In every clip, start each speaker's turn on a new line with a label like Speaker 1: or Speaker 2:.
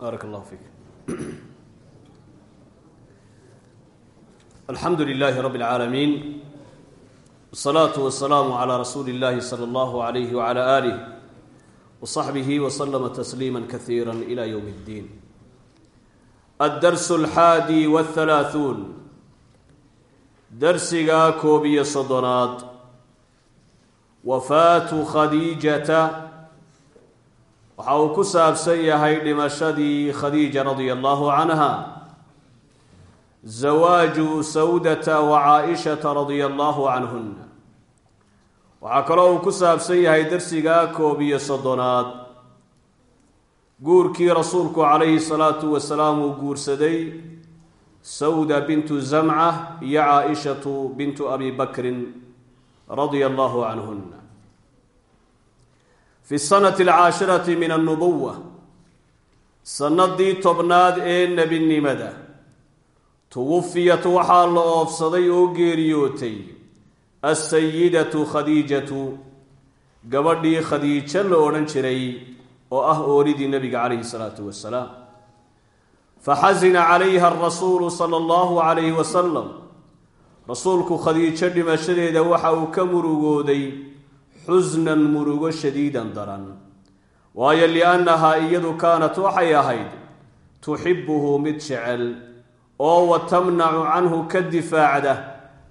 Speaker 1: baarak allah fiik alxamdu lilahi rabi اlcaalamiin wsalaatu wasalaamu calaa rasuuli اllahi sala allahu alayhi wala alih wصaxbihi wslama tasliima kasiira ila ywm اddiin addarsu alxaadi wاthalaaثuun darsigaa koob iyo soddonaad wafaatu khadiijata waxa uu ku saabsan yahay dhimashadii khadiija radia allahu canha zawaaju sawdata wa caaishata radia allahu canhuna waxaa kaloo uu ku saabsan yahay darsigaa koob iyo soddonaad. Guurkii rasuulku calayhi salaatu wasalaam uu guursaday sawda bintu zamca iyo caaishatu bintu abi bakrin radia allahu canhuna fi sanati alcaashirati min annubuwa sanadii tobnaad ee nebinimada tuwufiyat waxaa la oofsaday oo geeriyootay assayidatu khadiijatu gabadhii khadiijo la odhan jiray oo ah ooridii nebiga calayhi salaatu wasalaam faxasina calayha arasuulu sala allahu calayhi wasalam rasuulku khadiijo dhimashadeeda waxa uu ka murugooday xusnan murugo shadiidan daran. Waayo liannahaa iyadu kaanat waxay ahayd tuxibuhu mid jecel oo wa tamnacu canhu ka difaacda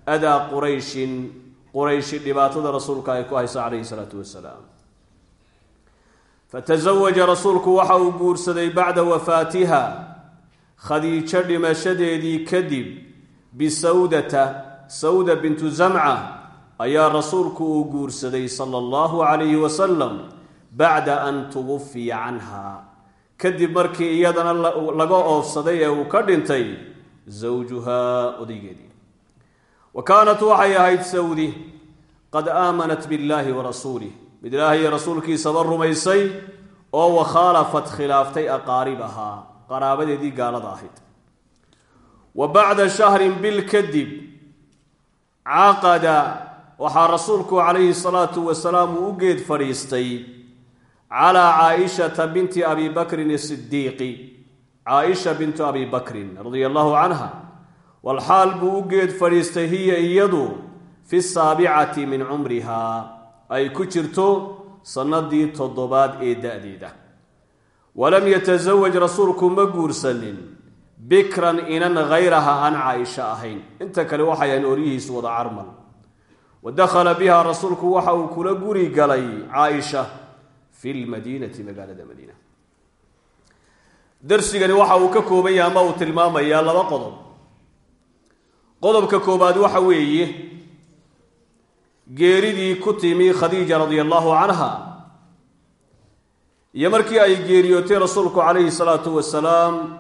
Speaker 1: adaa qurayshin. Qurayshi dhibaatada rasuulka ay ku hayso calayhi salaatu wasalaam. Fatasawaja rasuulku waxa uu guursaday bacda wafaatiha khadiijo dhimashadeedii kadib bisawdata sawda bintu zamca ayaa rasuulku uu guursaday sala allahu calayhi wasalam bacda an tuwufiya canha. Kadib markii iyadana laga oofsaday ee uu ka dhintay zawjuhaa odaygeedii wa kaanat waxay ahayd sawdi qad aamanat biاllaahi wa rasuulih mid ilaahay rasuulkiisaba rumaysay oo wakhaalafat khilaaftay aqaaribahaa qaraabadeedii gaalada ahayd. Wa bacda shahrin bil kadib caqada waxaa rasuulku calayhi salaatu wasalaam uu u geed fadhiistay calaa caaishata binti abi bakrin asidiiqi caaisha bintu abi bakrin radia allahu canha walxaal buu u geed fadhiistay hiya iyadu fi saabicati min cumrihaa ay ku jirto sannadii toddobaad ee da-deeda walam yatasawaj rasuulku ma guursanin bikran inan hayraha aan caaisha ahayn. inta kale waxay ahayn oryihiisu wada carmal wa dakhala biha rasuulku waxa uu kula guri galay caaisha fi lmadiinati magaalada madiina. Darsigani waxa uu ka kooban yahay ama uu tilmaamayaa laba qodob. Qodobka koobaad waxa weeye geeridii ku timi khadiija radia allahu canha iyo markii ay geeriyootay rasuulku calayhi salaatu wasalaam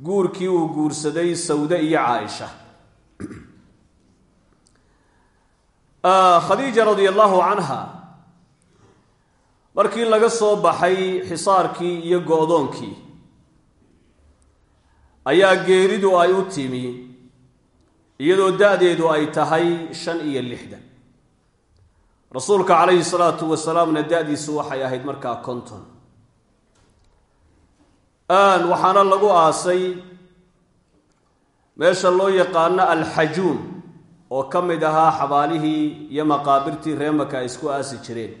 Speaker 1: guurkii uu guursaday sawde iyo caaisha khadiija radia allahu canha markii laga soo baxay xisaarkii iyo go-doonkii ayaa geeridu ay u timi iyadoo da-deedu ay tahay shan iyo lixdan. Rasuulka calayhi salaatu wasalaamna da-diisu waxay ahayd markaa konton. Aan waxaana lagu aasay meesha loo yaqaano alxajuun oo ka mid ahaa xabaalihii iyo maqaabirtii reemaka ay isku aasi jireen.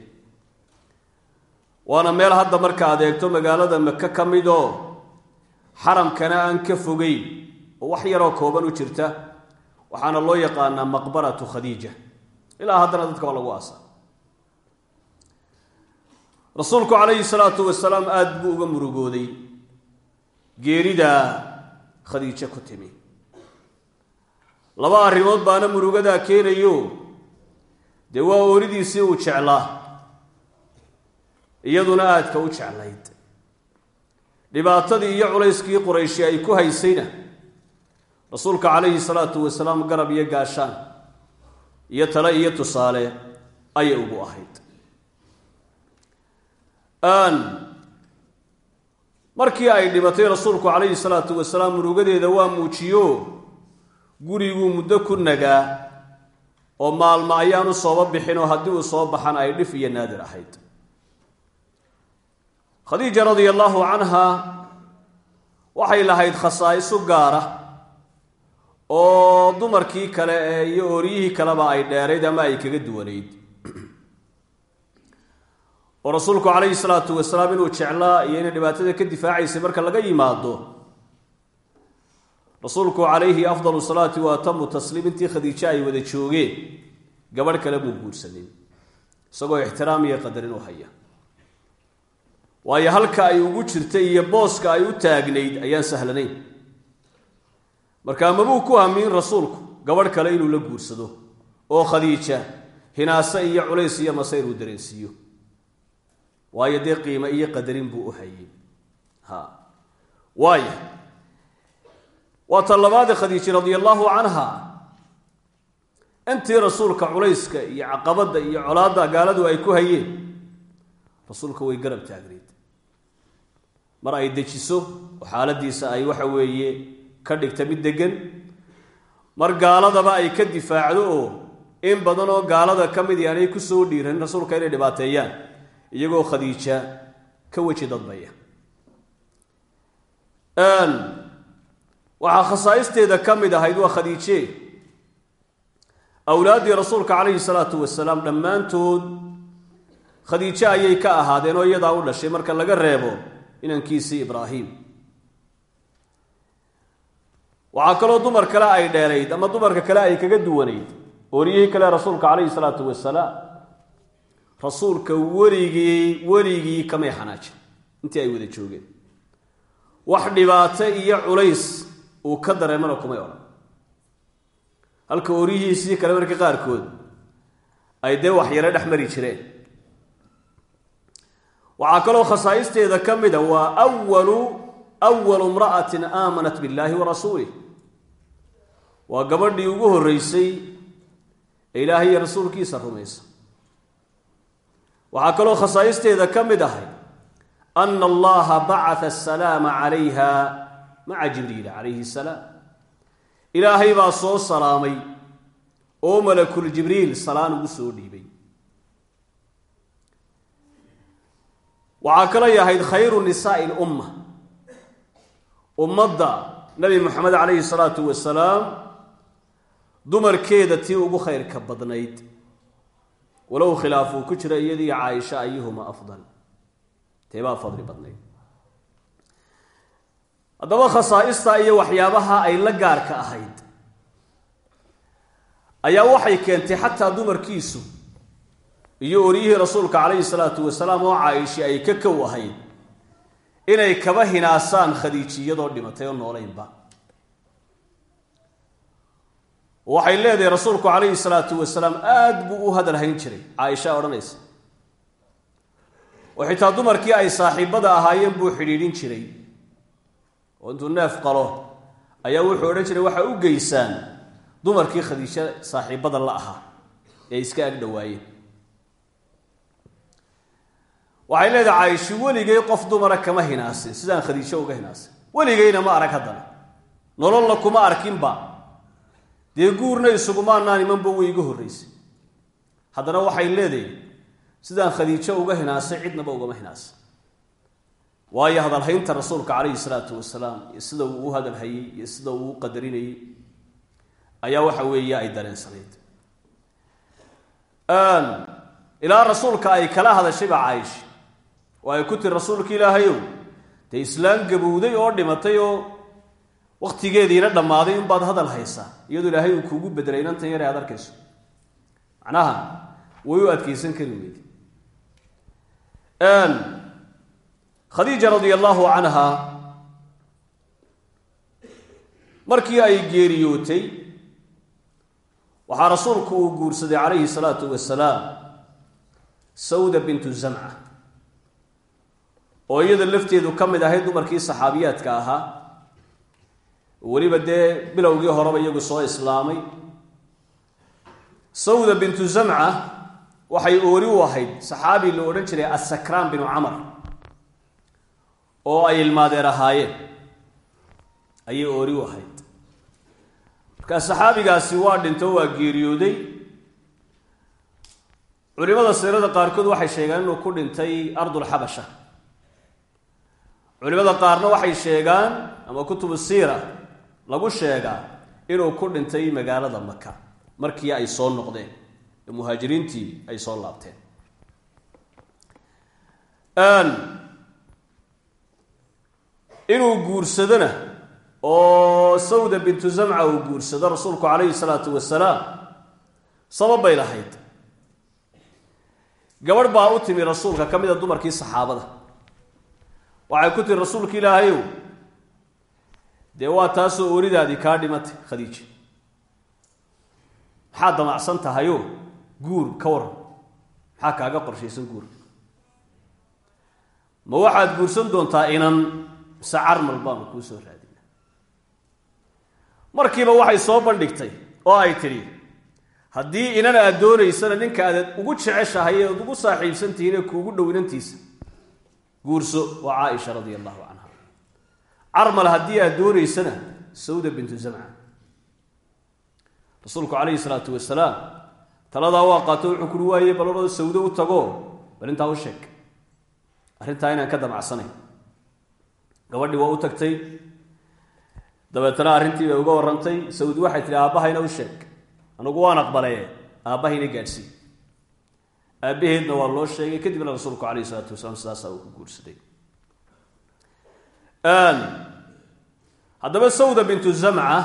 Speaker 1: Waana meel hadda marka adeegto magaalada maka ka mid oo xaramkana aan ka fogeyn oo wax yaroo kooban u jirta waxaana loo yaqaanaa maqbaratu khadiija. Ilaa haddana dadka waa lagu aasa rasuulku calayhi salaatu wasalaam aada buu uga murugooday. Geerida khadiijo ku timi laba arrimood baana murugadaa keenayo. Dee waa ooridiisii uu jeclaa. Iyaduna aadka u jeclayd. Dhibaatadii iyo culayskii qurayshi ay ku haysayna. Rasuulka calayhi salaatu wasalaam garab iyo gaashaan iyo tale iyo tusaale ayay ugu ahayd. Markii ay dhibatay rasuulku calayhi salaatu wasalaam murugadeeda waa muujiyo guriguu muddo ku nagaa oo maalmo ayaanu sooba bixin oo haddii uu soo baxan ay dhif iyo naadir ahayd. Khadiija radia allaahu canha waxay lahayd khasaa'isu gaara oo dumarkii kale ee iyo oryihii kaleba ay dheerayd ama ay kaga duwanayd. Oo rasuulku calayhi salaatu wasalaam inuu jeclaa iyo inay dhibaatada ka difaacaysay marka laga yimaado rasuulku calayhi afdalu salaati wa atamu tasliim intii khadiijo ay wada joogeen gabadh kale buu guursanin isagoo ixtiraam iyo qadarin u haya. Waayo halka ay ugu jirtay iyo booska ay u taagnayd ayaan sahlanayn. Markaa mabuu ku hamiin rasuulku gabadh kale inuu la guursado oo khadiija hinaase iyo culays iyo masayr uu dareensiiyo. Waayo dee qiime iyo qadarin buu u hayay. Ha waaya waa ta labaade khadiiji radia allaahu canha. Intii rasuulka culayska iyo caqabadda iyo colaadda gaaladu ay ku hayeen rasuulka way garab taagnayd. Mar ay dejiso oo xaaladiisa ay waxa weeye ka dhigta mid degan mar gaaladaba ay ka difaacdo oo in badan oo gaalada ka mid aanay ku soo dhiiran rasuulka inay dhibaateeyaan iyagoo khadiija ka weji dadbaya waxaa khasaa'isteeda ka mid ahayd waa khadiije. Awlaaddii rasuulka calayhi salaatu wasalaam dhammaantood khadiijo ayay ka ahaadeen oo iyadaa u dhashay marka laga reebo inankiisii ibraahim. Waxaa kaloo dumar kale ay dheerayd ama dumarka kale ay kaga duwanayd oryihii kale rasuulka calayhi salaatu wasalaam rasuulka weligii weligii kamay xanaajin intii ay wada joogeen. Wax dhibaato iyo culays uu ka dareemana kumay odhan halka oryihiisii kale marka qaarkood ay dee waxyaro dhex mari jireen. Waxaa kaloo khasaa'isteeda ka mida waa awalu awalu imra'atin aamanat billaahi wa rasuulih waa gabadhii ugu horreysay ee rasuulkiisa rumaysa. Waxaa kaloo khasaa'isteeda ka mid ahay ana allaha bacata asalaama calayha maca jibriil calayhi salaam. Ilaahay baa soo salaamay oo malakul jibriil salaan ugu soo dhiibay. Waxaa kalay ahayd khayru nisaa'i lumma. Ummadda nabi moxamed calayhi salaatu wasalaam dumarkeeda tii ugu khayrka badnayd. Walow khilaafuu ku jira iyadii caaisha ayuhuma afdal. Teebaa fadli badnayd haddaba khasaa'ista iyo waxyaabaha ay la gaarka ahayd ayaa waxay keentay xataa dumarkiisu iyo oryihii rasuulka calayhi salaatu wasalaam oo caaisha ay ka kow ahayd inay kaba hinaasaan khadiijiyadoo dhimatay oo noolaynba. Waxay leedahay rasuulku calayhi salaatu wasalaam aada buu u hadalhayn jiray. Caaisha odhanaysa. Oo xitaa dumarkii ay saaxiibada ahaayeen buu xidhiidhin jiray oo intuu neef qalo ayaa wuxuu odhan jiray waxa u geysaan dumarkii khadiijo saaxiibada la ahaa ee iska ag dhowaayeen waxay leedahay caaisho weligay qof dumara kama hinaasin sidaan khadiijo uga hinaasin. Weligayna ma arag haddana. Nololna kuma arkinba. Dee guurna isugumaanaan imanba way iga horraysay haddana waxay leedahay sidaan khadiijo uga hinaasay cidnaba ugama hinaasin waayo hadalhaynta rasuulka calayhi salaatu wasalaam iyo sida uu u hadalhayey iyo sida uu u qadarinayey ayaa waxa weeye ay dareensanayd ilaa rasuulka ay kala hadashayba caaisha. Oo ay ku tiri rasuulka ilaahayow dee islaam gabowday oo dhimatay oo wakhtigeediina dhammaaday unbaad hadal haysaa iyadoo ilaahay uu kuugu bedelay inantan yar aad arkayso. Macnaha way u adkaysan kari weyde khadiija radia allaahu canha markii ay geeriyootay waxaa rasuulku uu guursaday calayhi salaatu wasalaam sawda bintu zamca oo iyada lafteedu ka mid ahayd dumarkii saxaabiyaadka ahaa weliba dee bilowgii horeba iyagu soo islaamay. Sawda bintu zamca waxay oori u ahayd saxaabi la odhan jiray assakraan binu camar oo ay ilmaadeer ahaayeen ayay oori u ahayd. Markaa saxaabigaasi waa dhinto waa geeriyooday. Culimada siirada qaarkood waxay sheegeen inuu ku dhintay ardulxabasha culimada qaarna waxay sheegaan ama kutubu siira lagu sheegaa inuu ku dhintay magaalada maka markii ay soo noqdeen ee muhaajiriintii ay soo laabteen inuu guursadona oo sawda bintu zamca uu guursado rasuulku calayhi salaatu wasalaam sabab bay lahayd. Gabadh baa u timi rasuulka ka mid a dumarkii saxaabada. Waxay ku tiri rasuulka ilaahayow dee waa taasoo ooridaadii kaa dhimatay khadiija? Maxaad damacsan tahayo guur ka waran? Maxaa kaaga qorshaysan guur? Ma waxaad guursan doontaa inan mise carmal baanu kuu soo raadina markiiba waxay soo bandhigtay oo ay tidhi haddii inan aad doonaysana ninka aad ugu jeceshahay ee ad ugu saaxiibsan tihiin ee kuugu dhowinantiisa guurso waa caaisha radia allahu canha carmal haddii aad doonaysana sawda bintu zamca. Rasuulku calayhi salaatu wasalaam taladaa waa qaato wuxuu kuhi waaye baloroo sawdo u tago bal intaa u sheeg. Arrintaa inaan ka damacsanay gabadhii waa u tagtay. Dabeetana arrintii bay uga warrantay sawdi waxay tihi aabbahayna u sheeg. Anugu waan aqbalee aabbahayna gaadhsii aabbaheedna waa loo sheegay kadibna rasuulku calayhi isalaatu wasalaam sidaasaa uu ku guursaday haddaba sawda bintu zamca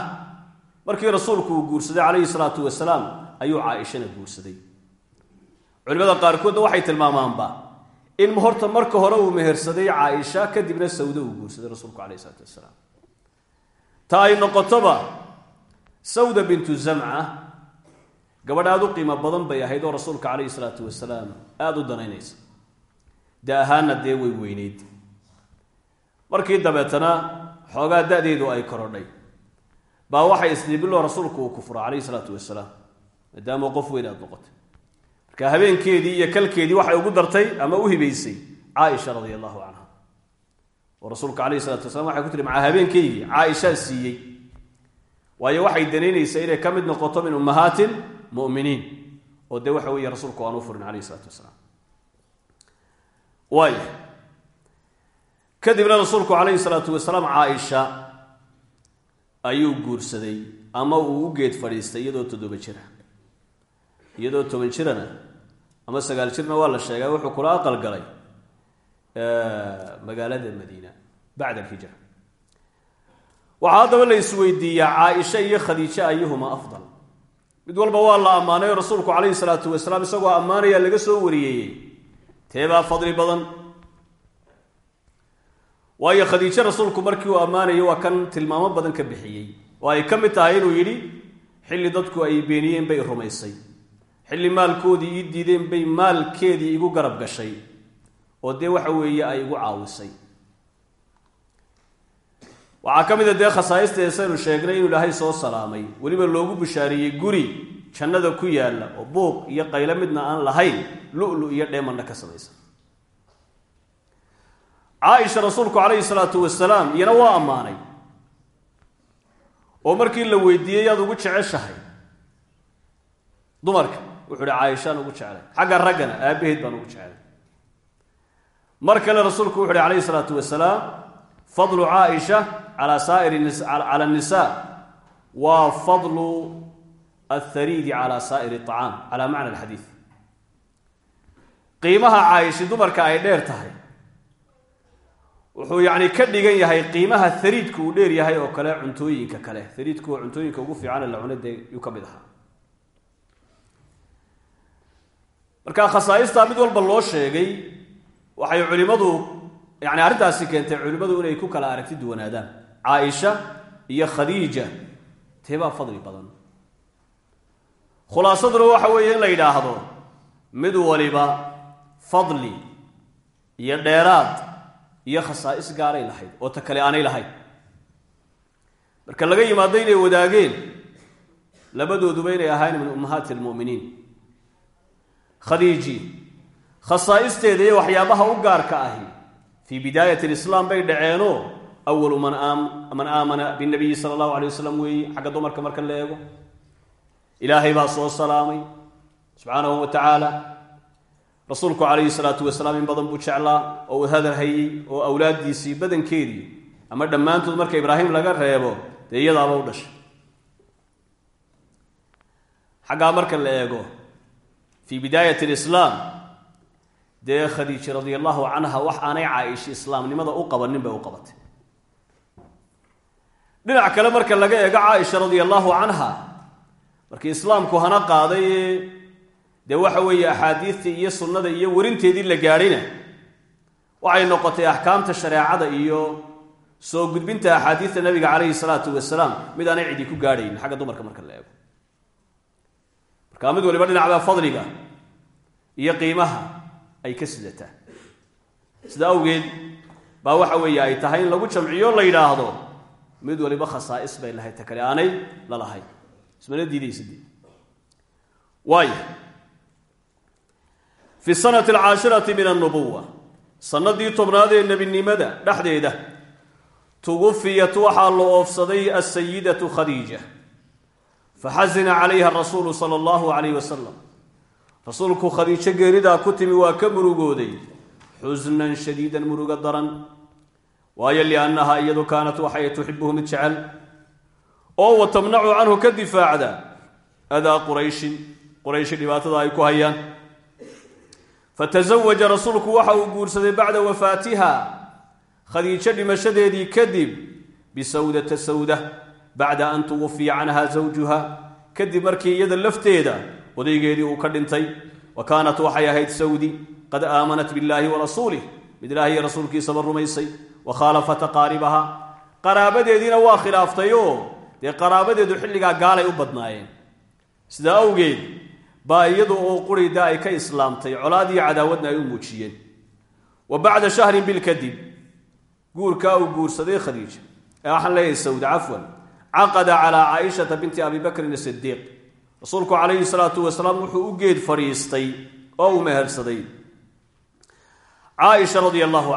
Speaker 1: markii rasuulku uu guursaday calayhi salaatu wasalaam ayuu caaishana guursaday. Culimada qaarkoodna waxay tilmaamaanba in horta marka hore uu mehersaday caaisha kadibna sawdo uu guursaday rasuulku calayhi salaatu wasalaam ta ay noqotoba sawda bintu zamca gabadh aada u qiimo badan bay ahayd oo rasuulka calayhi salaatu wasalaam aada u danaynaysa. Da ahaana dee way weyneyd. Markii dabeetana xoogaa da-deedu ay korodhay. Baa waxay isdhiibiloo rasuulku uu kufuro calayhi salaatu wasalaam maadaama qof weyn noqotay marka habeenkeedii iyo kalkeedii waxay ugu dartay ama u hibaysay caaisha radia allahu canha oo rasuulka calayhi salatu wasalaam waxay ku tiri macaa habeenkaygii caaishaa siiyey. Waayo waxay danaynaysaa inay ka mid noqoto min ummahaatin muminiin. Oo dee waxa weeye rasuulku aan u furin calayhi salaatu wasalaam. Waay. Kadibna rasuulku calayhi salaatu wasalaam caaisha ayuu guursaday ama uu u geed fadhiistay iyadoo toddoba jira iyadoo toban jirana ama sagaal jirna waa la sheegaa wuxuu kula aqal galay magaalada madiina bacda alhijra. Waxaa haddaba la isweydiiyaa caaisha iyo khadiijo ayuhuma afdal. Mid walba waa la ammaanay oo rasuulku calayhi salaatu wasalaam isagoo ammaanaya laga soo wariyeeyey teebaa fadli badan. Waayo khadiijo rasuulku markii uu ammaanayo waa kan tilmaamo badan ka bixiyey. Oo ay ka mid tahay inuu yidhi xilli dadku ay beeniyeen bay rumaysay xilli maalkoodii ii diideen bay maalkeedii igu garab gashay oo dee waxa weeye ay igu caawisay. Waxaa ka mid a dee khasaa'isteesaynu sheegnay inuu ilaahay soo salaamay. Weliba loogu bishaariyey guri jannada ku yaalla oo buuq iyo qaylo midna aan lahayn lu-lu iyo dheemanna ka samaysan caaisha rasuulku calayhi salaatu wasalaam iyana waa ammaanay. Oo markii la weydiiyey yaad ugu jeceshahay dumarka wuxuu ihi caaishaan ugu jeclay. Xagga raggana aabbaheed baan ugu jeclay. Mar kale rasuulku wuxu uhi calayhi salaatu wasalaam fadlu caaisha calaa saa'iri cala annisaa waa fadlu athariidi calaa saa'iri acaam calaa macna alxadiid qiimaha caayishi dumarka ay dheer tahay wuxuu yacni ka dhigan yahay qiimaha hariidku uu dheer yahay oo kale cuntooyinka kale. Hariidku cuntooyinka ugu fiican la cuna dee ka mid ahaa marka khasaaistaa mid walba loo sheegay waxay culimadu yani arrintaasi keentay culimmadu inay ku kala aragti duwanaadaan. Caaisha iyo khadiija teebaa fadli badan. Khulaasaduna waxa weeye in la yidhaahdo mid waliba fadli iyo dheeraad iyo khasaa'is gaaray lahayd oo ta kale aanay lahayn. Marka laga yimaado inay wadaageen labadooduba inay ahayn min ummahaati almu'miniin khadiiji khasaa'isteeda iyo waxyaabaha u gaarka ahi fii bidaayati alislaam bay dhaceenoo awalu man man aamana binnabiyi sala allahu alay wasalam weeye xagga dumarka marka la eego. Ilaahay baa soo salaamay subxaanahu wa tacaala rasuulku calayhi salaatu wasalaam in badan buu jeclaa oo uu hadal hayey oo awlaaddiisii badankeedii ama dhammaantood marka ibraahim laga reebo dee iyadaaba u dhashay. Xaggaa marka la eego fii bidaayat alislaam dee khadiija radia allahu canha wax aanay caaisha islaamnimada u qabanin bay u qabatay. Dhinac kale marka laga eego caaisha radia allahu canha markii islaamku hana qaaday dee waxa weeye axaadiidtii iyo sunnada iyo werinteedii la gaadhina waxay noqotay axkaamta shareecada iyo soo gudbinta axaadiidta nabiga calayhi salaatu wasalaam. Mid aanay cidi ku gaadhayn xagga dumarka marka la eego markaa mid waliba dhinacbaa fadliga iyo qiimaha ay ka sidataa sida awgeed baa waxa weeye ay tahay in lagu jamciyo la yidhaahdo mid waliba khasaa'is bay lahayd ta kale aanay la lahayn. Ismana diidaysadee waaya fi sanati alcaashirati min annubuwa sannadii tobnaad ee nebinimada dhexdeeda tuwufiyat waxaa la oofsaday asayidatu khadiija faxasina calayha rasuulu sala allahu calayh wasalam rasuulku khadiijo geeridaa ku timi waa ka murugooday xusnan shadiidan murugo daran waayo liannahaa iyadu kaanat waxay tuxibuhu mid jecel oo wa tamnacu canhu ka difaacda adaa qurayshin qurayshi dhibaatada ay ku hayaan fatasawaja rasuulku waxa uu guursaday bacda wafaatiha khadiijo dhimashadeedii kadib bisawdata sawda bacda an tuwafiya canha zawjuha. Kadib markii iyada lafteeda odaygeedii uu ka dhintay wa kaanat waxay ahayd sawdi qad aamanat billaahi wa rasuulih mid ilaahiy rasuulkiisaba rumaysay wa khaalafat aqaaribaha qaraabadeediina waa khilaaftayoo dee qaraabadeedu xilligaa gaalay u badnaayeen. Sidaa awgeed baa iyadu oo qurida ay ka islaamtay colaad iyo cadaawadna ay u muujiyeen. Wa bacda shahrin bil kadib guurkaa uu guursaday khadiija ee waxaan leeyahay sawd cafwan caqada calaa caaishata binti abi bakrin sidiiq rasuulku calayhi salaatu wasalaam wuxuu u geed fadhiistay oo uu mehersaday caaisha radia allahu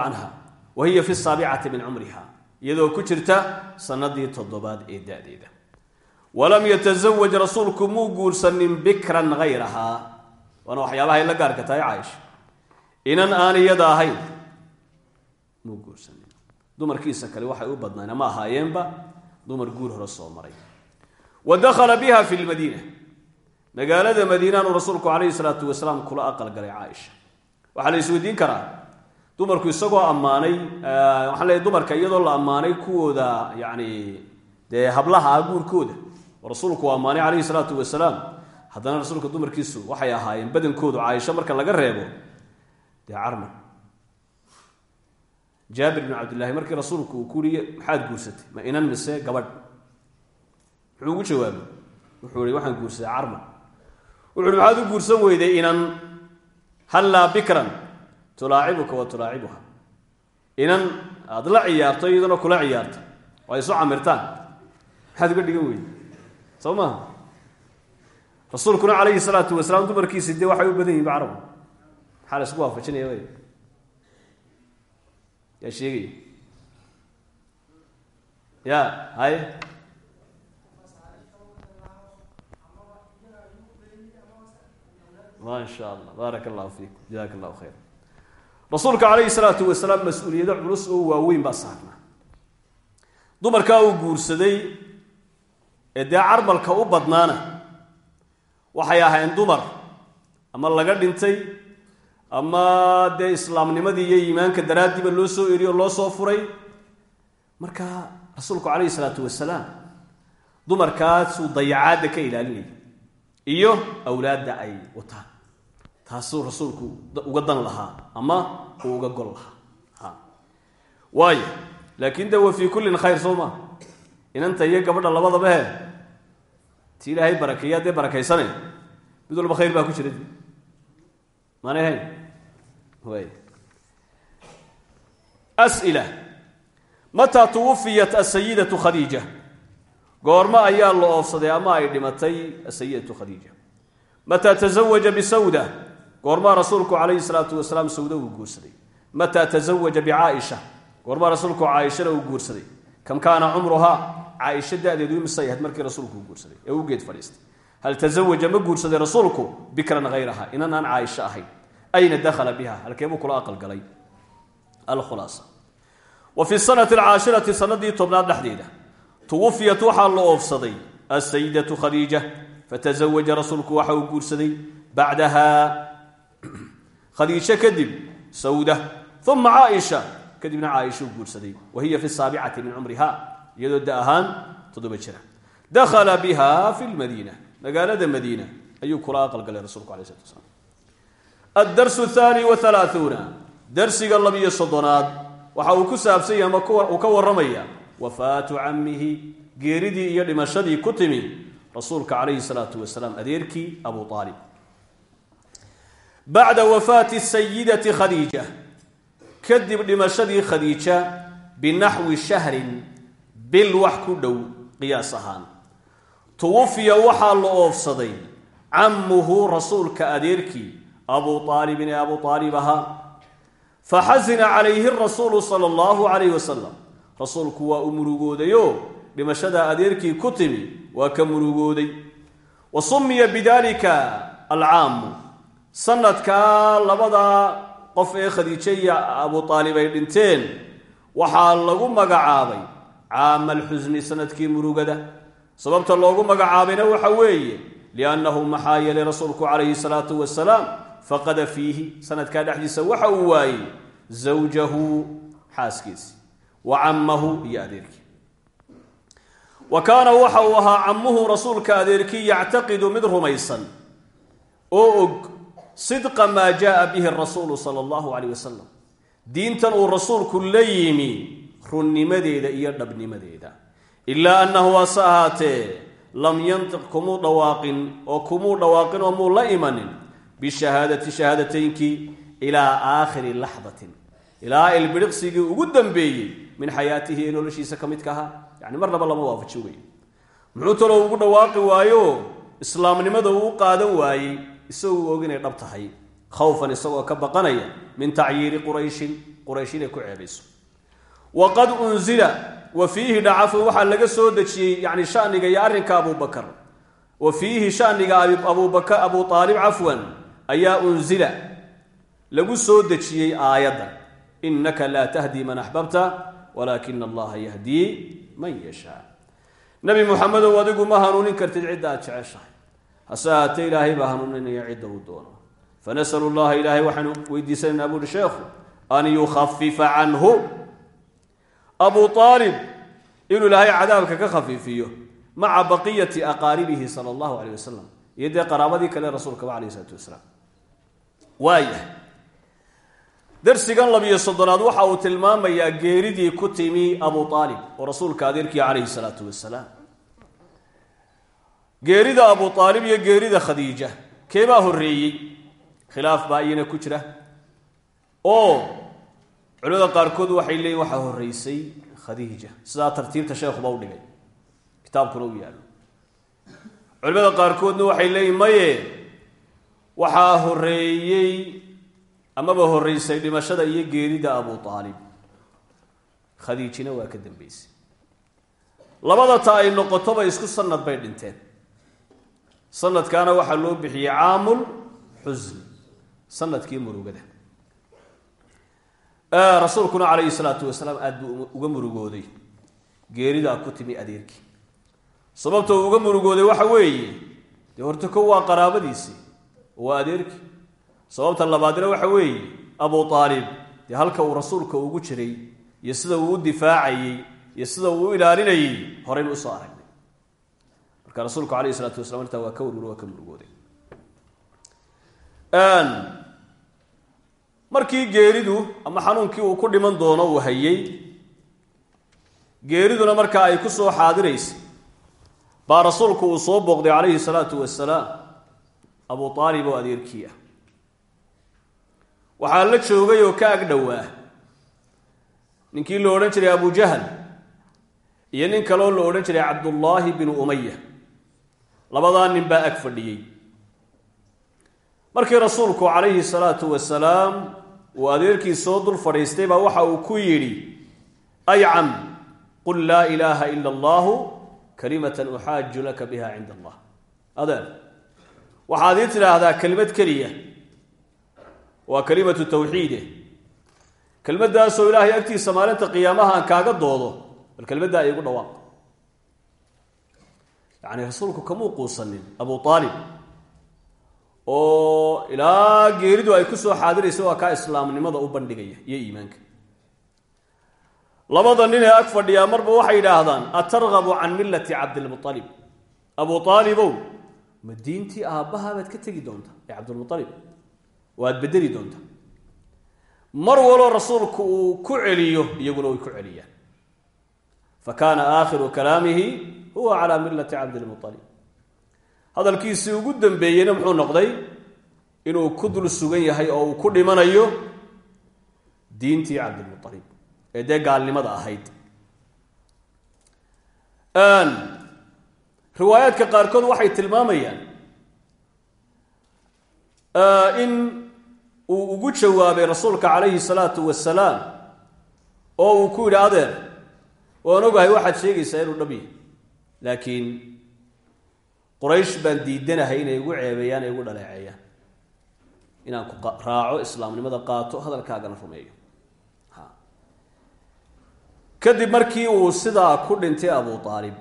Speaker 1: wa hiya fi saabicati min cumriha iyadoo ku jirta sanadii toddobaad ee da-deeda. Walam yatasawaj rasuulku muu guursanin bikran hayrahaa waana waxyaabahay la gaarka tahay caaisha. Inan aan iyada ahayn muu guursanin. Dumarkiisa kale waxay u badnaan ama ahaayeenba dumar guur hore soo maray. Wa dakhala biha fi lmadiina magaalada madiinaanu rasuulku calayhi salaatu wasalaam kula aqalgalay caaisha. Waxaa la isweydiin karaa dumarku isagoo ammaanay waxaan leeyahy dumarka iyadoo la ammaanay kuwooda yacni dee hablaha ah guurkooda. Oo rasuulku u ammaanay calayhi salaatu wasalaam. Haddana rasuulka dumarkiisu waxay ahaayeen badankoodu caaisho marka laga reebo dee carman jaabir bin cabdillahi markii rasuulku uu ku yihi maxaad guursatay? Ma inan mise gabadh? Muxuu ugu jawaabay. Wuxuu ihi waxaan guursaday carman wuxu uhi maxaad u guursan weyday inan? Hallaa bikran tulaacibuka wa tulaacibuha. Inan aada la ciyaarto iyaduna kula ciyaarto oo ay isu camirtaan. Maxaad uga dhigan weyday? Soo maha rasuulkuna calayhi salaatu wasalaam dumarkiisi dee waxay u badan yihiin ba carab waafajinaya yaa sheegaya ya haye ma sha allah baaraka allahu fiikum jazaaka allahu khayr rasuulka calayhi salaatu wasalaam mas'uuliyado culus oo waaweyn baa saarnaa. Dumarkaa uu guursaday ee dee carmalka u badnaana waxay ahayn dumar ama laga dhintay ama dee islaamnimadii iyo iimaanka daraaddiiba loo soo eriyo loo soo furay? Marka rasuulku calayhi salaatu wasalaam dumarkaasuu dayacaadda ka ilaalinaya iyo awlaadda ay wataan. Taasuu rasuulku uga dan lahaa ama uu uga gol lahaa. Waayo laakin de wa fii kullin khayr soo maa inanta iyo gabadha labadaba he ti ilaahay barakeeyaa dee barakaysanay mid walba khayr baa ku jira. Maanay hayn as'ila. Mataa tuwufiyat asayidatu khadiija goormo ayaa la oofsaday ama ay dhimatay asayidatu khadiija mataa tazawaja bisawda. Goormaa rasuulku calayhi salaatu wasalaam sawda uu guursaday. Mataa tazawaja bicaaisha goormaa rasuulku caaishana uu guursaday. Kam kaana cumruhaa? Caaisha da-deedu ahayd markii rasuulku uu guursaday. Ee uu geed fadhiistay. Hal tazawaja ma guursaday rasuulku? Bikran hayraha inan aan caaisho ahayn ayna dakhala biha halkeebuu kula aqalgalay alkhulaasa. Wa fi sanati alcaashirati sanadii tobnaad dhexdeeda tuwufiyat waxaa la oofsaday asayidatu khadiija fatazawaja rasuulku waxa uu guursaday bacdaha khadiijo kadib sawda uma caaisha kadibna caaisha uu guursaday wa hiya fi saabicati min cumriha iyadoo da ahaan toddoba jira. Dakhala biha fi lmadiina magaalada madiina ayuu kula aqalgalay rasuulku alay slat slam addarsu athani wahalaaثuuna darsiga labiyo soddonaad waxa uu ku saabsan yahay ama uu ka warramaya wafaatu cammihi geeridii iyo dhimashadii ku timi rasuulka calayhi salaatu wasalaam adeerkii abu aalib bacda wafaati sayidati khadiija. Kadib dhimashadii khadiija binaxwi shahrin bil wax ku dhow qiyaas ahaan. Tuwafiya waxaa la oofsaday cammuhu rasuulka adeerkii abuu aalibin ee abuu aalib ahaa faxasina calayhi rasuulu sala allahu calayhi wasalam rasuulku waa u murugoodayo dhimashada adeerkii ku timi waa ka murugooday. Wa sumiya bidalika alcaamu sanadkaa labada qof ee khadiijo iyo abu aalib ay dhinteen waxaa lagu magacaabay caama alxusni sannadkii murugada. Sababta loogu magacaabayna waxa weeye liannahu maxaa yeelay rasuulku calayhi salaatu wasalaam faqada fiihi sanadkaa dhexdiisa waxa uu waayey zawjahu xaaskiisi wa cammahu iyo adeerkii. Wa kaana waxa uu ahaa cammuhu rasuulka adeerkii yactaqidu mid rumaysan oo og sidqa maa jaaa bihi rasuulu sala allahu calayh wasalam diintan uu rasuulku la yimi runnimadeeda iyo dhabnimadeeda. Ilaa annahu hase ahaatee lam yantiq kumuu dhawaaqin oo kumuu dhawaaqin oo muu la imanin bishahaadati shahaadataynkii ilaa aakhiri laxdatin ilaa ilbidhiqsigii ugu dambeeyey min xayaatihi ee noloshiisa ka midka ahaa yani marnaba lama waafaji wey muxuu taloo ugu dhawaaqi waayo islaamnimada uu qaadan waayey isagoo og inay dhab tahay khawfan isagoo ka baqanaya min tacyiiri qurayshin quraysh inay ku ceebayso waqad unzila wa fiihi dhacafun waxaa laga soo dejiyey yani shaniga iyo arrinka abubakar wa fiihi shaniga abubakar abu aalib cafwan ayaa unzila. Lagu soo dejiyey aayadda innaka laa tahdii man axbabta walaakina allaha yahdii man yashaa. Nabi muxamedow adigu ma hanuunin kartid cidda aad jeceshahay. Hase ahaatee ilaahay baa hanuuninaya cidda uu doono. Fanasalu llaha ilaahay waxaanu weydiisanayna buuhi sheekhu an yukhafifa canhu. Abu aalib inuu ilaahay cadaabka ka khafiifiyo maca baqiyati aqaaribihi sala allahu caleyh wasalam iyo dee qaraabadii kale rasuulkaba caleyh isalaatu wasalaam waaya darsigan labiyo soddonaad waxa uu tilmaamayaa geeridii ku timi abu aalib oo rasuulka adeerkii calayhi salaatu wasalaam geerida abu aalib iyo geerida khadiija keebaa horreeyey? Khilaaf baa ku jira. Oo culimada qaarkood waxay leeyihiin waxaa horreysay khadiija. Sidaa tartiibta sheekhuba u dhigay. Kitaabkuna u yaallo. Culimada qaarkoodna waxay leeyihiin maye waxaa horreeyey amaba horreysay dhimashada iyo geerida abu aalib khadiijina waa ka dambeysay. Labada ta ay noqotoba isku sanad bay dhinteen. Sanadkaana waxaa loo bixiyey caamul xusn sannadkii murugada. Rasuulkuna calayhi salaatu wasalaam aada buu uga murugooday. Geeridaa ku timi adeerkii. Sababta uu uga murugooday waxa weeye dee horta ko waa qaraabadiisii waa adeerkii sababta labaadna waxa weeye abu aalib dee halka uu rasuulka ugu jiray iyo sida uu u difaacayey iyo sida uu u ilaalinayey horeynu u soo aragnay. Marka rasuulku calayhi salaatu wasalaam intaa waa ka warwur waa ka murugooday. Markii geeridu ama xanuunkii uu ku dhiman doono uu hayey geeriduna markaa ay ku soo xaadiraysay baa rasuulku uu soo booqday calayhi salaatu wasalaam abu aalib oo adeerkii ah. Waxaa la joogay oo ka ag dhowaa ninkii la odhan jiray abu jahal iyo nin kaloo la odhan jiray cabdullaahi binu umaya labadaa nin baa ag fadhiyey markii rasuulku calayhi salaatu wasalaam uu adeerkii soo dul fadhiistay baa waxa uu ku yidhi aycam qul laa ilaaha ila allahu kalimatan uxaaju laka biha cinda allah. Adeer waxaad ii tidhaahdaa kelimad keliya. Waa kalimatu tawxiide kelmaddaasoo ilaahay agtiisa maalinta qiyaamaha aan kaaga doodo bal kelmaddaa iigu dhawaaq yacni rasuulku kamuu quusanin abu aalib oo ilaa geeridu ay ku soo xaadiraysa waa kaa islaamnimada u bandhigaya iyo iimaanka. Labada nin ee ag fadhiyaa marba waxay yidhaahdaan atargabu can millati cabdilmualib abu aalibow ma diintii aabbaha baad ka tegi doontaa ee cabdilmualib waad bedeli doontaa mar waloo rasuulku uu ku celiyo iyaguna way ku celiyaan. Fa kaana aakhiru kalaamihi huwa calaa millati cabdilmualib hadalkiisii ugu dambeeyeyna muxuu noqday inuu ku dul sugan yahay oo uu ku dhimanayo diintii cabdilmualib ee dee gaalnimada ahayd riwaayaadka qaarkood waxay tilmaamayaan in uu ugu jawaabay rasuulka calayhi salaatu wasalaam oo uu ku yidhi adeer waan ogahay waxaad sheegaysaa inuu dhab yahay laakiin quraysh baan diidanahay inay igu ceebeeyaan ee igu dhaleeceeyaan. Inaan ku raaco islaamnimada qaato hadalkaagana rumeeyo. Kadib markii uu sidaa ku dhintay abu aalib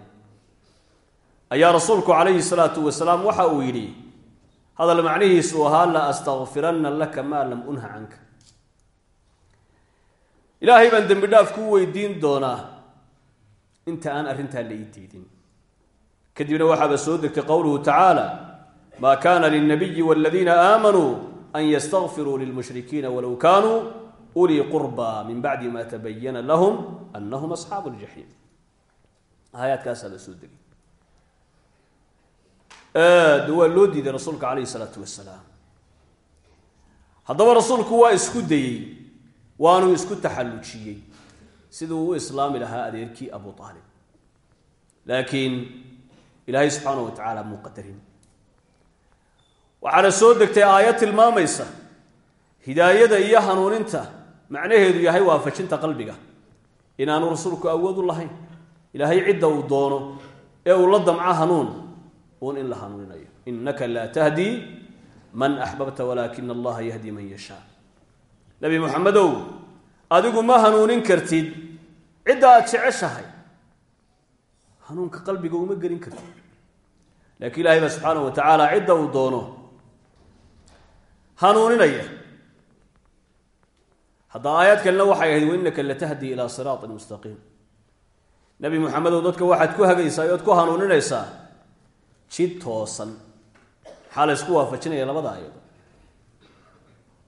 Speaker 1: ayaa rasuulku calayhi salaatu wasalaam waxa uu yidhi hadal macnihiisu ahaa la astakfiranna laka maa lam unha canka. Ilaahay baan dembi dhaaf kuu weydiin doonaa inta aan arrintaa la ii diidin. Kadibna waxaaba soo degtay qowluhu tacaala maa kana lilnabiyi waladiina aamanuu an ystakfiruu lilmushrikiina walow kaanuu ulii qurba min bacdi ma tabayana lahum anahum asxaabu ljaxiim aayaadkaasaa la soo degay de waa loo diiday rasuulka calayhi salaatu wasalaam. Haddaba rasuulku waa isku dayey waanuu isku taxallujiyey siduu u islaami lahaa adeerkii abu aalib laakiin ilaahay subxaana wa tacaala muu qadarin. Waxaana soo degtay aayad tilmaamaysa hidaayada iyo hanuuninta macnaheedu yahay waafajinta qalbiga. Inaanu rasuulku awood u lahayn. Ilaahay cidda uu doono ee uu la damco hanuun uun in la hanuuninayo innaka laa tahdii man axbabta walaakina allaha yahdi man yashaa nebi muxamedow adigu ma hanuunin kartid. Cidda aad jeceshahay hanuunka qalbiga uma gelin kartid. Laakiin ilahay baa subxaana wa tacaala cidda uu doono hanuuninaya. Hadda aayaad kalena waxay ahayd wainaka latahdi ilaa siraatin mustaqiim nebi muxamedow dadka waxaad ku hagaysaa ood ku hanuuninaysaa jid toosan. Maxaa la waafajinaya labada aayado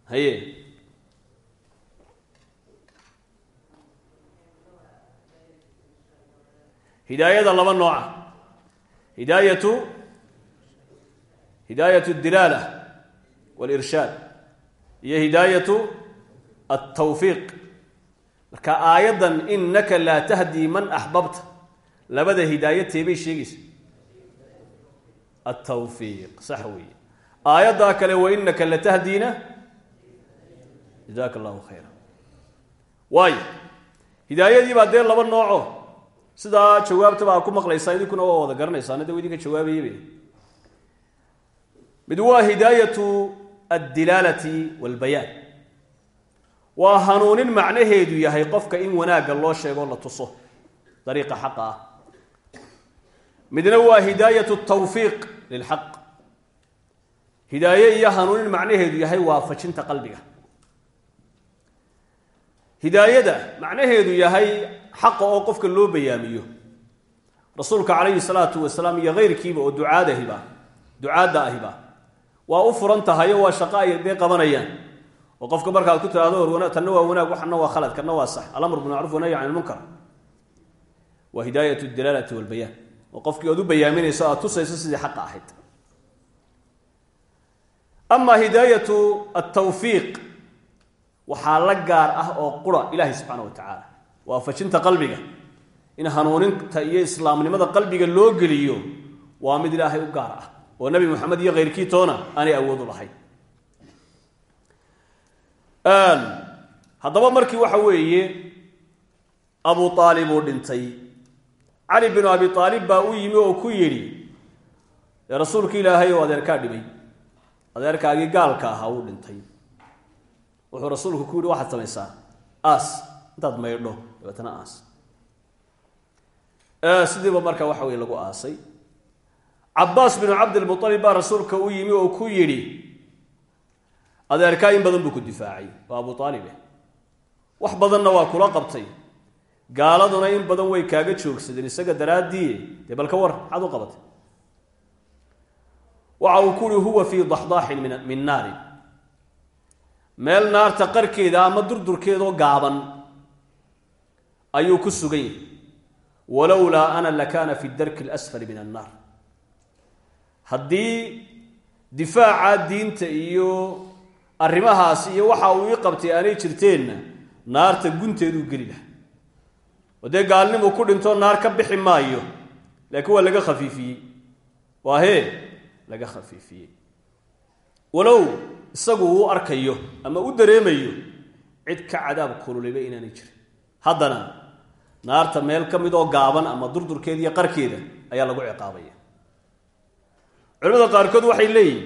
Speaker 1: haye. Hidaayada laba nooca. Hidaayatu hidaayatu dilaala walirshaad iyo hidaayatu altawfiiq marka aayaddan inaka laa tahdii man axbabta labada hidaayo teebay sheegaysa altawfiiq sax weeye aayaddaa kale wa inaka latahdiina jazaaka allahu khayra waayo hidaayadii baa dee laba nooco sidaa jawaabtaba aa ku maqlaysaa idinkuna waa wada garanaysaana de idinka jawaabayaba mid waa hidaayatu addilaalati walbayaan waa hanuunin macnaheedu yahay qofka in wanaagga loo sheego la tuso dariiqa xaqa ah midna waa hidaayatu tawfiiq lilxaq hidaaye iyo hanuunin macnaheedu yahay waafajinta qalbiga hidaayada macnaheedu yahay xaqa oo qofka loo bayaamiyo rasuulka calayhi salaatu wasalaam iyo keyrkiiba oo ducaadahiba ducaadda ahiba waa u furan tahayo waa shaqo ay dee qabanayaan oo qofka markaad ku tiraahdo or tanna waa wanaag waxana waa khalad kana waa sax alamr bilmacruf wanahyi can ilmunkar waa hidaayat dalaalati walbayaan oo qofkii oad u bayaaminayso aad tusayso sidii xaqa ahayd. Ama hidaayatu altawfiiq waxaa la gaar ah oo qura ilaahay subxaana wa tacaala waafajinta qalbiga. In hanuuninta iyo islaamnimada qalbiga loo geliyo waa mid ilaahay u gaar ah. Oo nebi moxamed iyo keyrkii toona aanay awood u lahayn haddaba markii waxa weeye abu aalib dhintay cali binu abi aalib baa u yimi oo ku yidhi dee rasuulka ilaahay oo adeerkaa dhibay adeerkaagii gaalka ahaa uu dhintay. Wuxuu rasuulku ku yihi waxaad samaysaa aas intaad maydho dabeetana aas. Sidiiba marka waxa weye lagu aasay. Cabaas binu cabdilmualib baa rasuulka u yimi oo ku yidhi adeerkaa in badan buu ku difaacay waa abu aalibe wax badanna waa kula qabtay gaaladuna in badan way kaaga joogsadeen isaga daraaddii dee balka war maxaad u qabatay? Waxa uu kuhi huwa fii daxdaaxin min naarin meel naarta qarkeeda ama durdurkeedoo gaaban ayuu ku sugan yahay. Walowlaa ana lakaana fi darki اlasfali min annaar. Haddii difaaca diinta iyo arrimahaasi iyo waxa uu ii qabtay aanay jirteenna naarta gunteeduu geli laha oo gaalnimu ku dhintoo naar ka bixi maayo. Laakiin waa laga khafiifiyey. Waa hee laga khafiifiyey. Walow isagu uu arkayo ama u dareemayo cid ka cadaab kululiba inaanay jirin. Haddana naarta meel ka mid oo gaaban ama durdurkeeda iyo qarkeeda ayaa lagu ciqaabaya. Culimada qaarkood waxay leeyihiin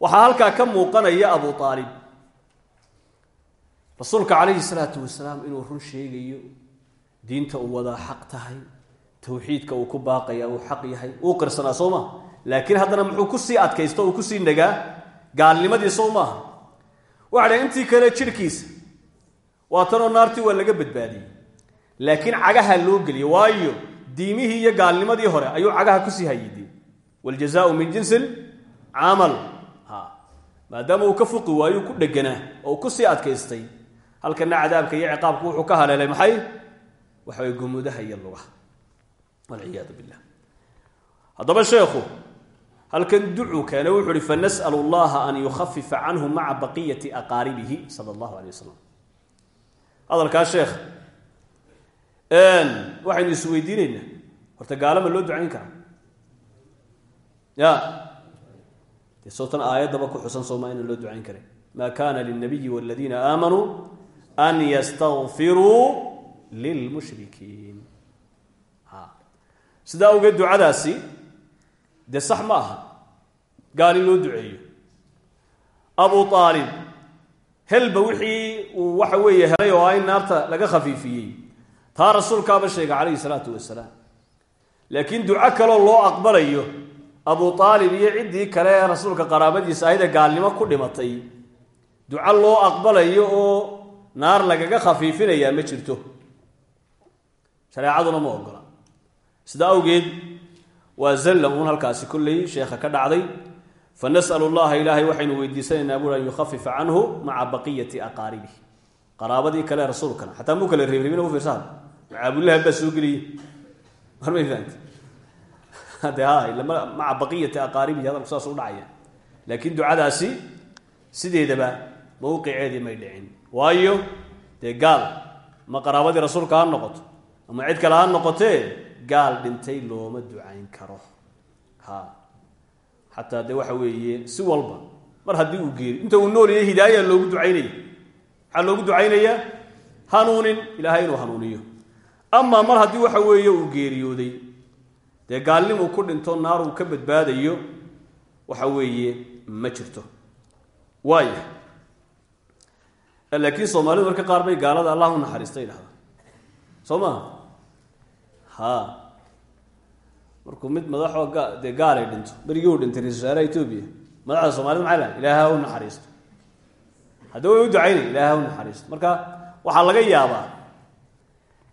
Speaker 1: waxaa halkaa ka muuqanaya abu aalib rasuulka calayhi salaatu wasalaam inuu run sheegayo diinta uu wadaa xaq tahay tawxiidka uu ku baaqaya uu xaq yahay uu qirsanaa soo maaha. Laakiin haddana muxuu ku sii adkaysto uu ku sii nagaa gaalnimadii soo maaha. Waxa dha intii kale jirhkiisa waa tanoo naartii waa laga badbaadiyey. Laakiin cagaha loo geliya waayo diimihii iyo gaalnimadii hore ayuu cagaha ku sii hayidee wljazaau min jinsi camal maadaama uu ka fuqi waayo ku dheganaa oo ku sii adkaystay halkana cadaabka iyo ciqaabku wuxuu ka haleelay maxay? Waxaway gumudaha iyo lugaha. Walciyaadu billah. Haddaba sheekhu halkan ducuu keene wuxu uhi fanas'l اllaha an yukhafifa canhu maca baqiyati aqaaribihi sala allahu alay wasalam hadalkaa sheekh waxaynu isweydiinaynaa horta gaalama loo ducayn karaa ya. Dee sootan aayaddaba ku xusan sooma inaan loo ducayn karay ma kana lilnabiyi waladiina aamanuu an ystakfiruu lilmushrikiin sidaa awgeed ducadaasi dee sax ma aha gaal in loo duceeyo abu aalib helba wixii uu waxa weeye helay oo ah in naarta laga khafiifiyey taa rasuulkaaba sheega calayhi salaatu wasalaam laakiin duco kaloo loo aqbalayo abu aalib iyo ciddii kale ee rasuulka qaraabadiisa ahayde gaalnimo ku dhimatay duco loo aqbalayo oo naar lagaga khafiifinayaa ma jirto. Shareecaduna ma ogola sida awgeed waa zalla uun halkaasi kolley sheekha ka dhacday fa nas'alu llaha ilaahay waxaynu weydiisanaynaa buuri an yukhafifa canhu maca baqiyati aqaaribihi. Qaraabadii kale rasuulkana xataa muu kale reebreebina u fiirsaha macaabulahab baa soo geliyey. Marmay fahamte de ha baqiyati aqaaribihi hadalku saas u dhacaya. Laakiin ducadaasi sideedaba mawqiceedii may dhicin waayo dee gaal ma qaraabadii rasuulka ha noqoto ama cid kale ha noqotee gaal dhintay looma ducayn karo. Ha. Xataa de waxa weeye si walba mar haddii uu geeri inta uu nool yahay hidaaya loogu ducaynaya. Maxaa loogu ducaynayaa hanuunin ilaahay inuu hanuuniyo. Amaa mar haddii waxa weeye uu geeriyooday dee gaalnimuu ku dhinto naar uu ka badbaadayo waxa weeye ma jirto. Waaya laakiin soomaalidu marka qaar bay gaalada allah u naxariista idhahda soo ha. Markuu mid madaxoo ga dee gaalay dhinto. Berigii uu dhintay ra'isul wasaaraha etoobiya madaxda soomaalida maxay lahay ilaaha u naxariisto. Way u ducaynay ilaaha u naxariisto. Marka waxaa laga yaabaa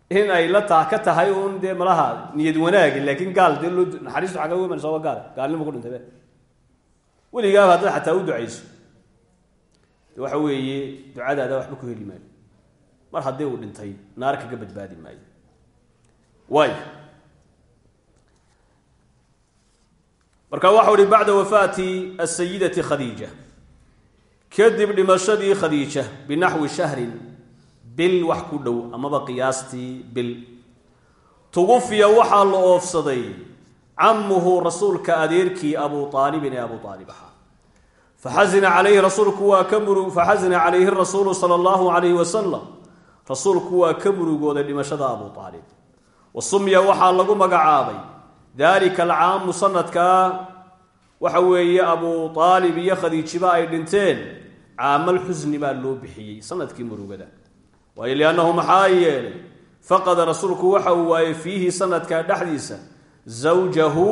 Speaker 1: in ay la ta ka tahay uun dee malaha niyad wanaagi laakiin gaal dee naxariistu xagga uga imanaysa waa gaal ku dhintay be. Weligaaba haddaad xataa u ducayso waxa weeye ducadaada waxba ku heli maayo. Mar haddii uu dhintay naar kaga badbaadi maayo. Waay. Marka waxau ihi bacda wafaati asayidati khadiija. Kadib dhimashadii khadiija binaxwi shahrin bil wax ku dhow amaba qiyaastii bil. Tugufiya waxaa la oofsaday camuhu rasuulka adeerkii abu aalibin ee abu aalib faxasina calayhi rasuulku waa ka murug faxasina calayhi rasuulu sala allahu calayhi wasalam rasuulku waa ka murugooday dhimashada abu aalib wa sumya waxaa lagu magacaabay daalika alcaamu sanadkaa waxa weeye abu aalib iyo khadiijiba ay dhinteen caamalxusni baa loo bixiyey sannadkii murugada waayo liannahu maxaa yeelay faqada rasuulku waxa uu waayey fiihi sanadkaa dhexdiisa zawjahu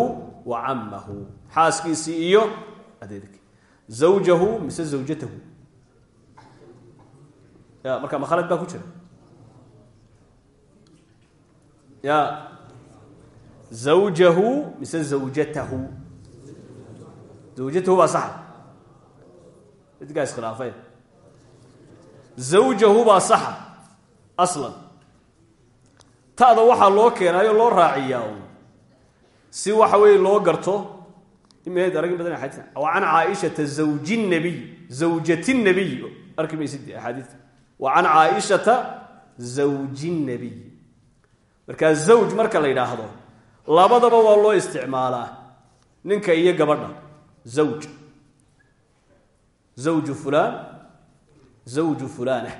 Speaker 1: wa cammahu xaaskiisii iyo adeerkii zawjahu mise zawjatahu ya marka makhalad baa ku jira ya zawjahu mise zawjatahu zawjatahu baa saxa midkaa iskhilaafeen zawjahu baa saxa aslan ta'da waxaa loo keenaayo loo raaciyaa si waxa weeye loo garto imeed arag in badan axaadiis. Wa can caaishata zawji nabiy zawjati nabiy arki maysid axaadiista wa can caaishata zawji nabiy markaa zawj marka la yidhaahdo labadaba waa loo isticmaalaa. Ninka iyo gabadha. Zawj. Zawju fulaan zawju fulaana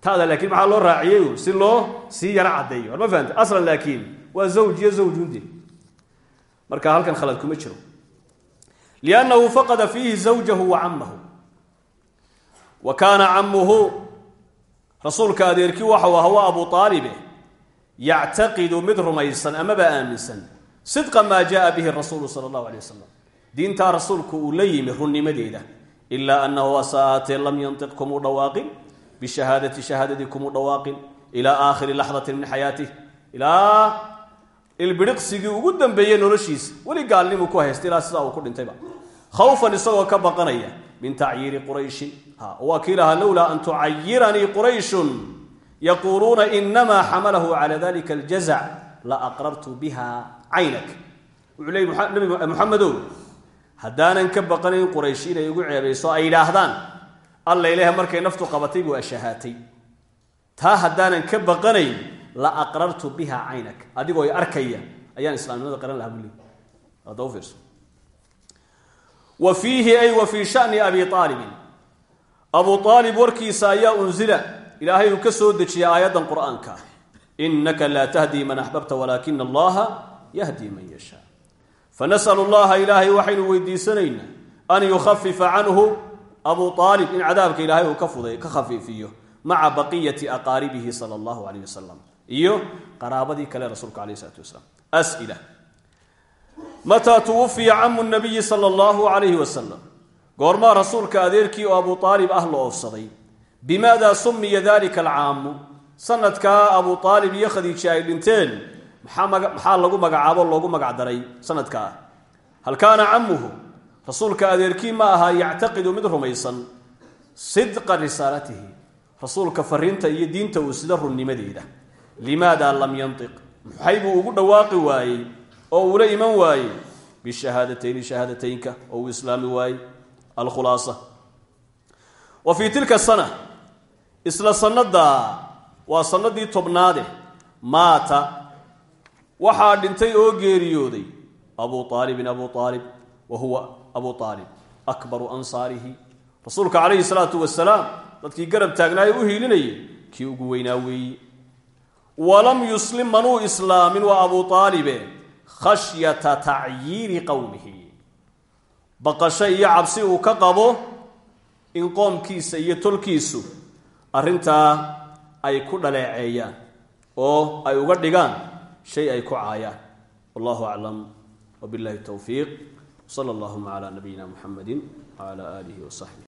Speaker 1: taada laakiin maxaa loo raaciyey? Si loo sii yaro caddeeyo. War ma fahamte aslan laakiin waa zawj iyo zawjunde. Marka halkan khalad kuma jiro liannahu faqada fiihi zawjahu wa cammahu wa kaana camuhu rasuulka adeerkii waxau aha waa abu aalibe yactaqidu mid rumaysan amaba aaminsan sidqa maa jaaa bihi rasuulu sala allahu alay wasalam diintaa rasuulku uu la yimi runnimadeeda ilaa anahu asaatee lam yantiq kumuu dhawaaqin bishahaadati shahaadadii kumuu dhawaaqin ilaa aakhiri laxdatin min xayaatih ilaa ilbiriqsigii ugu dambeeyey noloshiisa weli gaalnimuu ku haysta ilaa sidaa khawfan isagoo ka baqanaya min tacyiiri qurayshin waa kii lowlaa an tucayiranii qurayshun yaquuluuna inamaa xamalahu cala dalika aljazac la aqrartu biha caynak wuxuu leey nabi ka baqanayn quraysh inay igu ceebayso ay yidhaahdaan alla ilaah markay naftu qabatay buu ashahaatay taa haddaanan ka baqanayn la aqrartu biha caynak adigoo arkaya ayaan islaamnimada qaran lahaa buli hadda u fiirso wa fiihi ay wa fii shani abi aalibin abu aalib warkiisa ayaa unzila. Ilaahay uu ka soo dejiyay aayaddan qur'aanka. Inaka laa tahdii man axbabta walaakina allaha yahdi man yashaa. Fanas'alu llaha ilaahay waxaynu weydiisanaynaa an yukhafifa canhu abu aalib in cadaabka ilaahay uu ka khafiifiyo maca baqiyati aqaaribihi sala allahu alayh wasalam iyo qaraabadii kale rasuulka mataa tuwufiya camu nabiyi sala allahu alayhi wasalam goormaa rasuulka adeerkii oo abu aalib ah la oofsaday bimaada sumiya dalika alcaamu sanadkaa abu aalib iyo khadiije ay dhinteen maxaa lagu magacaabo loogu magacdaray sanadkaa hal kaana camuhu rasuulka adeerkii ma ahaa yactaqidu mid rumaysan sidqa risaalatihi rasuulka fariinta iyo diinta uu sida runnimadeeda limaada lam yantiq maxay buu ugu dhawaaqi waayey oo uula iman waayey. Bishahaadatayni shahaadateynka oo uu islaami waayey. Alkhulaasa. Wa fii tilka sana isla sannadaa waa sannadii tobnaade maata waxaa dhintay oo geeriyooday abu aalibin abu aalib wa huwa abu aalib akbaru ansaarihi. Rasuulka calayhi salaatu wasalaam dadkii garab taagnaaye u hiilinayay kii ugu weynaa weeye walam yuslim manuu islaamin waa abu aalibe khashyata tacyiiri qowmihi baqasho iyo cabsi uu ka qabo in qoomkiisa iyo tolkiisu arrintaa ay ku dhaleeceeyaan oo ay uga dhigaan shay ay ku caayaan. Wallahu aclam wbillahi towfiiq sala allahuma cala nabiyina muxamedi wcala aalihi wasaxbih